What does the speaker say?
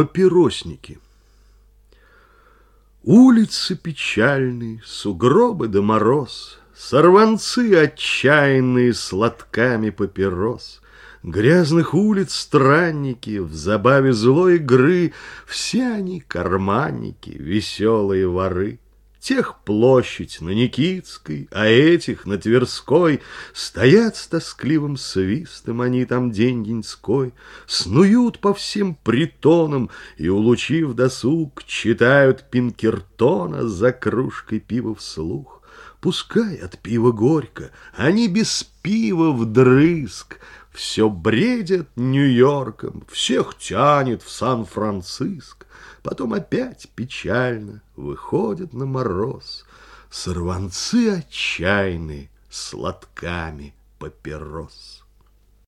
Папиросники. Улицы печальные, сугробы да мороз, Сорванцы отчаянные с лотками папирос, Грязных улиц странники, в забаве злой игры, Все они карманники, веселые воры. Тех площадь на Никитской, а этих на Тверской Стоят с тоскливым свистом они там день-деньской, Снуют по всем притонам и, улучив досуг, Читают Пинкертона за кружкой пива вслух. Пускай от пива горько, они без пива вдрызг, Все бредят Нью-Йорком, всех тянет в Сан-Франциско. Потом опять печально выходят на мороз Сорванцы отчаянные с лотками папирос.